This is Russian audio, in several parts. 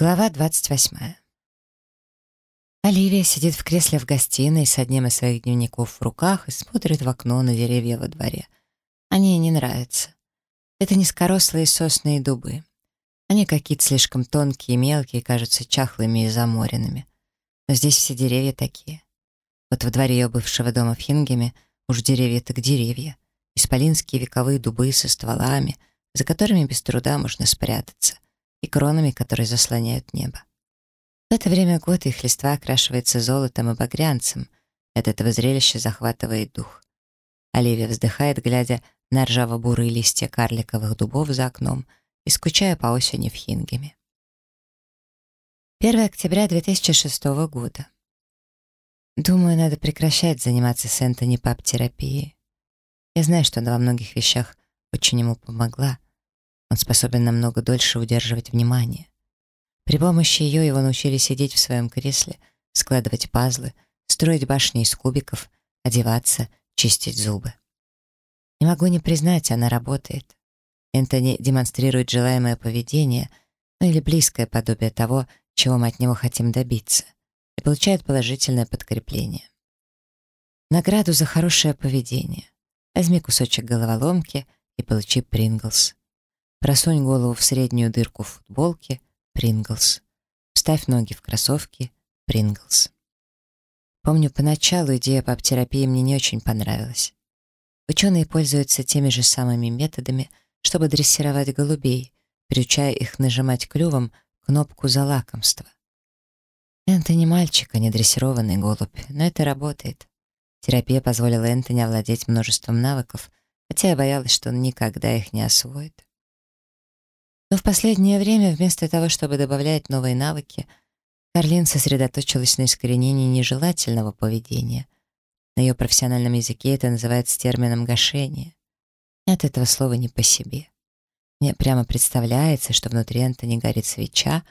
Глава 28. Оливия сидит в кресле в гостиной с одним из своих дневников в руках и смотрит в окно на деревья во дворе. Они ей не нравятся. Это низкорослые сосны и дубы. Они какие-то слишком тонкие и мелкие, кажутся чахлыми и заморенными. Но здесь все деревья такие. Вот во дворе ее бывшего дома в Хингеме уж деревья так деревья. Исполинские вековые дубы со стволами, за которыми без труда можно спрятаться — и кронами, которые заслоняют небо. В это время года их листва окрашивается золотом и багрянцем. От этого зрелища захватывает дух. Оливия вздыхает, глядя на ржаво-бурые листья карликовых дубов за окном и скучая по осени в Хингеме. 1 октября 2006 года. Думаю, надо прекращать заниматься с Энтони пап-терапией. Я знаю, что она во многих вещах очень ему помогла, он способен намного дольше удерживать внимание. При помощи ее его научили сидеть в своем кресле, складывать пазлы, строить башни из кубиков, одеваться, чистить зубы. Не могу не признать, она работает. Энтони демонстрирует желаемое поведение, ну или близкое подобие того, чего мы от него хотим добиться, и получает положительное подкрепление. Награду за хорошее поведение. Возьми кусочек головоломки и получи Принглс. Просунь голову в среднюю дырку в футболке — Принглс. Вставь ноги в кроссовки — Принглс. Помню, поначалу идея пап-терапии мне не очень понравилась. Ученые пользуются теми же самыми методами, чтобы дрессировать голубей, приучая их нажимать клювом кнопку за лакомство. Энтони мальчик, а не дрессированный голубь, но это работает. Терапия позволила Энтони овладеть множеством навыков, хотя я боялась, что он никогда их не освоит. Но в последнее время, вместо того, чтобы добавлять новые навыки, Карлин сосредоточилась на искоренении нежелательного поведения. На ее профессиональном языке это называется термином «гашение». От этого слова не по себе. Мне прямо представляется, что внутри Энтони горит свеча,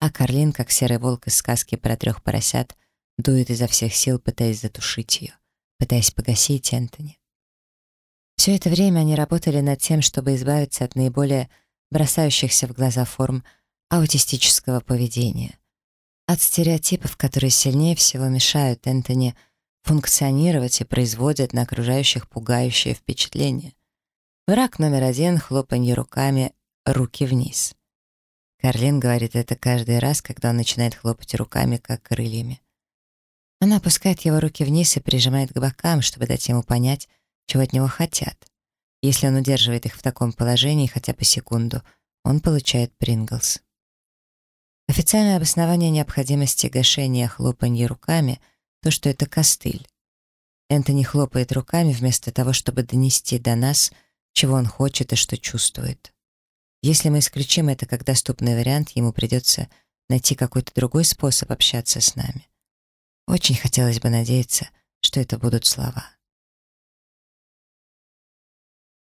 а Карлин, как серый волк из сказки про трех поросят, дует изо всех сил, пытаясь затушить ее, пытаясь погасить Энтони. Все это время они работали над тем, чтобы избавиться от наиболее бросающихся в глаза форм аутистического поведения. От стереотипов, которые сильнее всего мешают Энтони функционировать и производят на окружающих пугающее впечатление. Враг номер один — хлопанье руками, руки вниз. Карлин говорит это каждый раз, когда он начинает хлопать руками, как крыльями. Она опускает его руки вниз и прижимает к бокам, чтобы дать ему понять, чего от него хотят. Если он удерживает их в таком положении хотя бы секунду, он получает Принглс. Официальное обоснование необходимости гашения хлопанья руками — то, что это костыль. Энтони хлопает руками вместо того, чтобы донести до нас, чего он хочет и что чувствует. Если мы исключим это как доступный вариант, ему придется найти какой-то другой способ общаться с нами. Очень хотелось бы надеяться, что это будут слова.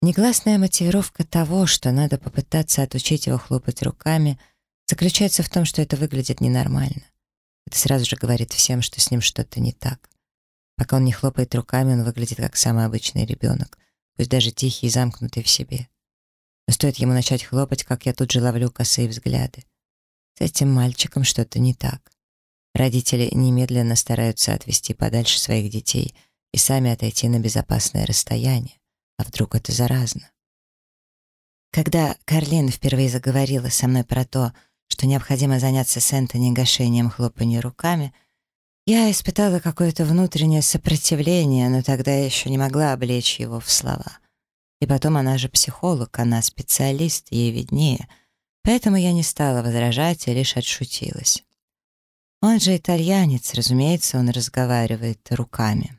Негласная мотивировка того, что надо попытаться отучить его хлопать руками, заключается в том, что это выглядит ненормально. Это сразу же говорит всем, что с ним что-то не так. Пока он не хлопает руками, он выглядит как самый обычный ребенок, пусть даже тихий и замкнутый в себе. Но стоит ему начать хлопать, как я тут же ловлю косые взгляды. С этим мальчиком что-то не так. Родители немедленно стараются отвести подальше своих детей и сами отойти на безопасное расстояние. А вдруг это заразно? Когда Карлин впервые заговорила со мной про то, что необходимо заняться с Энтони гашением хлопанья руками, я испытала какое-то внутреннее сопротивление, но тогда я еще не могла облечь его в слова. И потом она же психолог, она специалист, ей виднее, поэтому я не стала возражать и лишь отшутилась. Он же итальянец, разумеется, он разговаривает руками.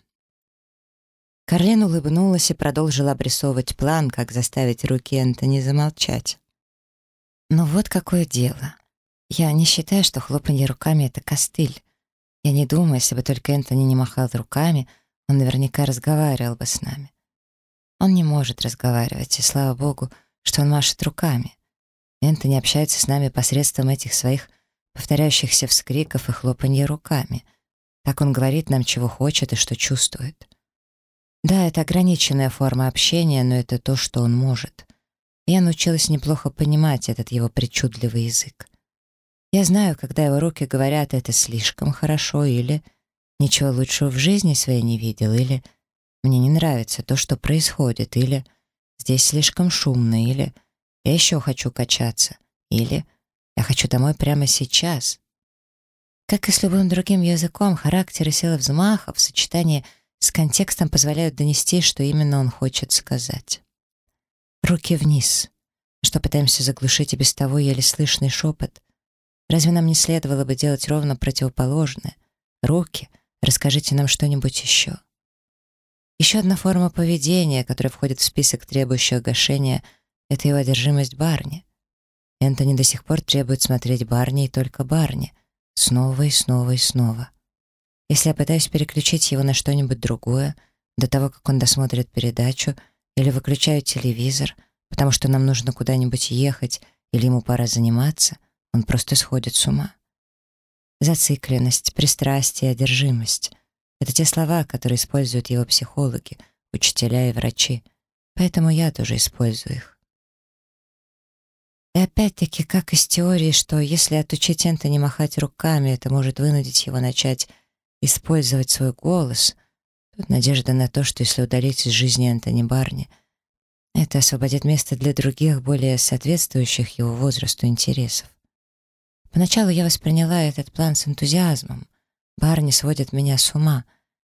Карлин улыбнулась и продолжила обрисовывать план, как заставить руки Энтони замолчать. «Ну вот какое дело. Я не считаю, что хлопанье руками — это костыль. Я не думаю, если бы только Энтони не махал руками, он наверняка разговаривал бы с нами. Он не может разговаривать, и слава богу, что он машет руками. Энтони общается с нами посредством этих своих повторяющихся вскриков и хлопанья руками. Так он говорит нам, чего хочет и что чувствует. Да, это ограниченная форма общения, но это то, что он может. Я научилась неплохо понимать этот его причудливый язык. Я знаю, когда его руки говорят «это слишком хорошо» или «ничего лучшего в жизни своей не видел» или «мне не нравится то, что происходит» или «здесь слишком шумно» или «я еще хочу качаться» или «я хочу домой прямо сейчас». Как и с любым другим языком, характер и сила взмаха в сочетании с контекстом позволяют донести, что именно он хочет сказать. Руки вниз. Что пытаемся заглушить и без того еле слышный шепот. Разве нам не следовало бы делать ровно противоположное? Руки, расскажите нам что-нибудь еще. Еще одна форма поведения, которая входит в список требующих гашения, это его одержимость Барни. Энтони до сих пор требует смотреть Барни и только Барни. Снова и снова и снова. Если я пытаюсь переключить его на что-нибудь другое, до того, как он досмотрит передачу, или выключаю телевизор, потому что нам нужно куда-нибудь ехать, или ему пора заниматься, он просто сходит с ума. Зацикленность, пристрастие, одержимость — это те слова, которые используют его психологи, учителя и врачи, поэтому я тоже использую их. И опять-таки, как из теории, что если отучить Энтони махать руками, это может вынудить его начать использовать свой голос, тут надежда на то, что если удалить из жизни Энтони Барни, это освободит место для других, более соответствующих его возрасту интересов. Поначалу я восприняла этот план с энтузиазмом. Барни сводит меня с ума.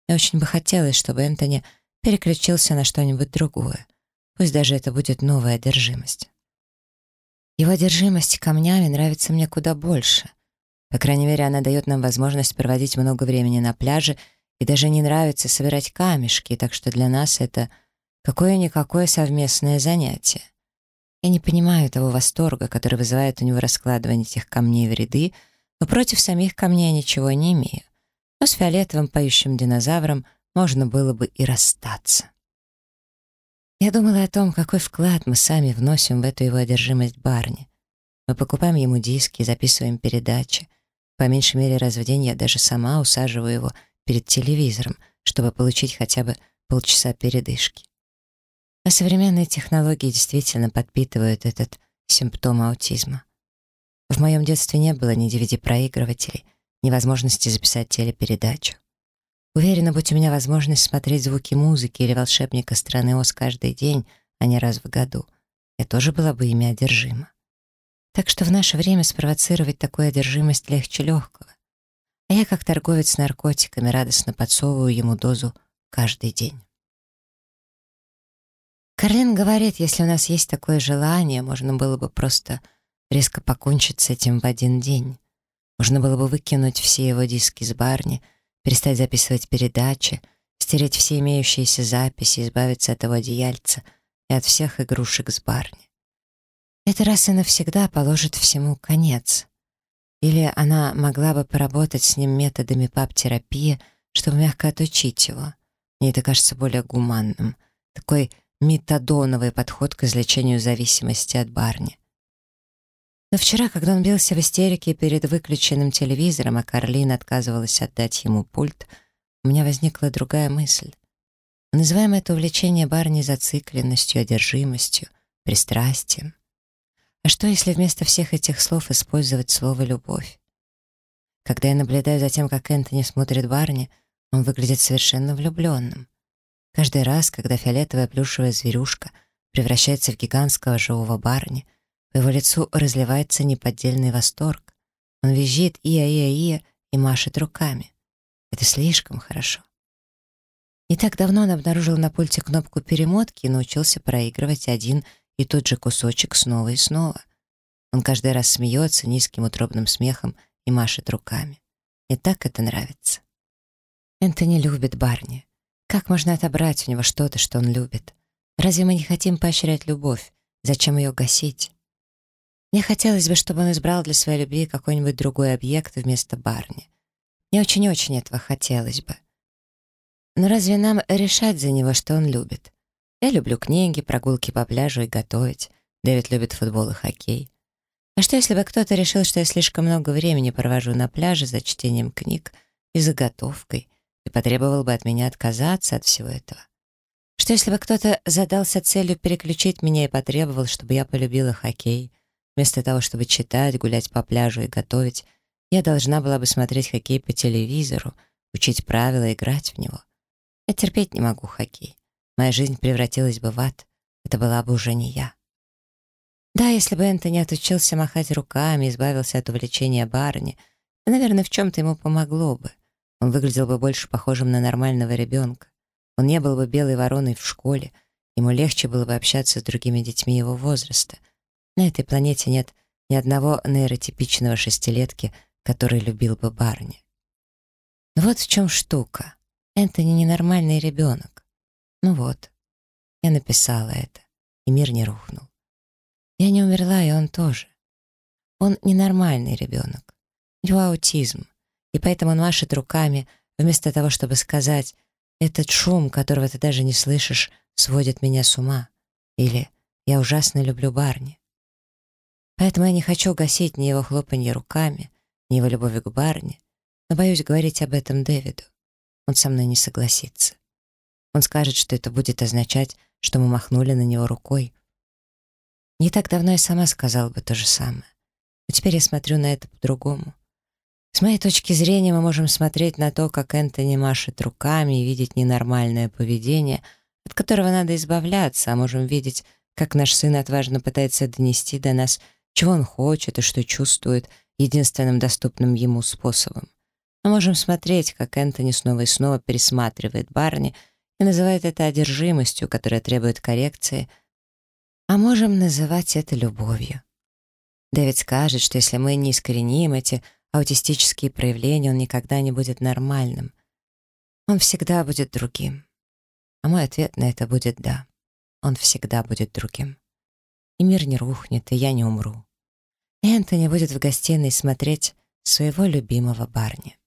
Мне очень бы хотелось, чтобы Энтони переключился на что-нибудь другое. Пусть даже это будет новая одержимость. Его одержимость камнями нравится мне куда больше. По крайней мере, она дает нам возможность проводить много времени на пляже и даже не нравится собирать камешки, так что для нас это какое-никакое совместное занятие. Я не понимаю того восторга, который вызывает у него раскладывание этих камней в ряды, но против самих камней ничего не имею. Но с фиолетовым поющим динозавром можно было бы и расстаться. Я думала о том, какой вклад мы сами вносим в эту его одержимость Барни. Мы покупаем ему диски, записываем передачи. По меньшей мере раз в день я даже сама усаживаю его перед телевизором, чтобы получить хотя бы полчаса передышки. А современные технологии действительно подпитывают этот симптом аутизма. В моем детстве не было ни DVD-проигрывателей, ни возможности записать телепередачу. Уверена, будь у меня возможность смотреть звуки музыки или волшебника страны Оз каждый день, а не раз в году, я тоже была бы ими одержима. Так что в наше время спровоцировать такую одержимость легче легкого. А я, как торговец наркотиками, радостно подсовываю ему дозу каждый день. Карлин говорит, если у нас есть такое желание, можно было бы просто резко покончить с этим в один день. Можно было бы выкинуть все его диски с барни — перестать записывать передачи, стереть все имеющиеся записи, избавиться от его одеяльца и от всех игрушек с барни. Это раз и навсегда положит всему конец. Или она могла бы поработать с ним методами пап-терапии, чтобы мягко отучить его. Мне это кажется более гуманным. Такой метадоновый подход к излечению зависимости от барни. Но вчера, когда он бился в истерике перед выключенным телевизором, а Карлин отказывалась отдать ему пульт, у меня возникла другая мысль. Мы называем это увлечение Барни зацикленностью, одержимостью, пристрастием. А что, если вместо всех этих слов использовать слово «любовь»? Когда я наблюдаю за тем, как Энтони смотрит Барни, он выглядит совершенно влюбленным. Каждый раз, когда фиолетовая плюшевая зверюшка превращается в гигантского живого Барни, по его лицу разливается неподдельный восторг. Он визжит «Ия-ия-ия» и машет руками. Это слишком хорошо. Не так давно он обнаружил на пульте кнопку перемотки и научился проигрывать один и тот же кусочек снова и снова. Он каждый раз смеется низким утробным смехом и машет руками. И так это нравится. Энтони любит Барни. Как можно отобрать у него что-то, что он любит? Разве мы не хотим поощрять любовь? Зачем ее гасить? Мне хотелось бы, чтобы он избрал для своей любви какой-нибудь другой объект вместо Барни. Мне очень-очень этого хотелось бы. Но разве нам решать за него, что он любит? Я люблю книги, прогулки по пляжу и готовить. Дэвид любит футбол и хоккей. А что, если бы кто-то решил, что я слишком много времени провожу на пляже за чтением книг и заготовкой, и потребовал бы от меня отказаться от всего этого? Что, если бы кто-то задался целью переключить меня и потребовал, чтобы я полюбила хоккей, Вместо того, чтобы читать, гулять по пляжу и готовить, я должна была бы смотреть хоккей по телевизору, учить правила, играть в него. Я терпеть не могу хоккей. Моя жизнь превратилась бы в ад. Это была бы уже не я. Да, если бы Энтони отучился махать руками, избавился от увлечения барни, наверное, в чем-то ему помогло бы. Он выглядел бы больше похожим на нормального ребенка. Он не был бы белой вороной в школе, ему легче было бы общаться с другими детьми его возраста. На этой планете нет ни одного нейротипичного шестилетки, который любил бы Барни. Но вот в чем штука. Энтони ненормальный ребенок. Ну вот, я написала это, и мир не рухнул. Я не умерла, и он тоже. Он ненормальный ребенок. У него аутизм, и поэтому он машет руками, вместо того, чтобы сказать «Этот шум, которого ты даже не слышишь, сводит меня с ума» или «Я ужасно люблю Барни». Поэтому я не хочу гасить ни его хлопанье руками, ни его любовь к Барни, но боюсь говорить об этом Дэвиду. Он со мной не согласится. Он скажет, что это будет означать, что мы махнули на него рукой. Не так давно я сама сказала бы то же самое. Но теперь я смотрю на это по-другому. С моей точки зрения мы можем смотреть на то, как Энтони машет руками и видеть ненормальное поведение, от которого надо избавляться, а можем видеть, как наш сын отважно пытается донести до нас, чего он хочет и что чувствует единственным доступным ему способом. Мы можем смотреть, как Энтони снова и снова пересматривает Барни и называет это одержимостью, которая требует коррекции, а можем называть это любовью. Дэвид скажет, что если мы не искореним эти аутистические проявления, он никогда не будет нормальным. Он всегда будет другим. А мой ответ на это будет «да». Он всегда будет другим. И мир не рухнет, и я не умру. Энтони будет в гостиной смотреть своего любимого барня.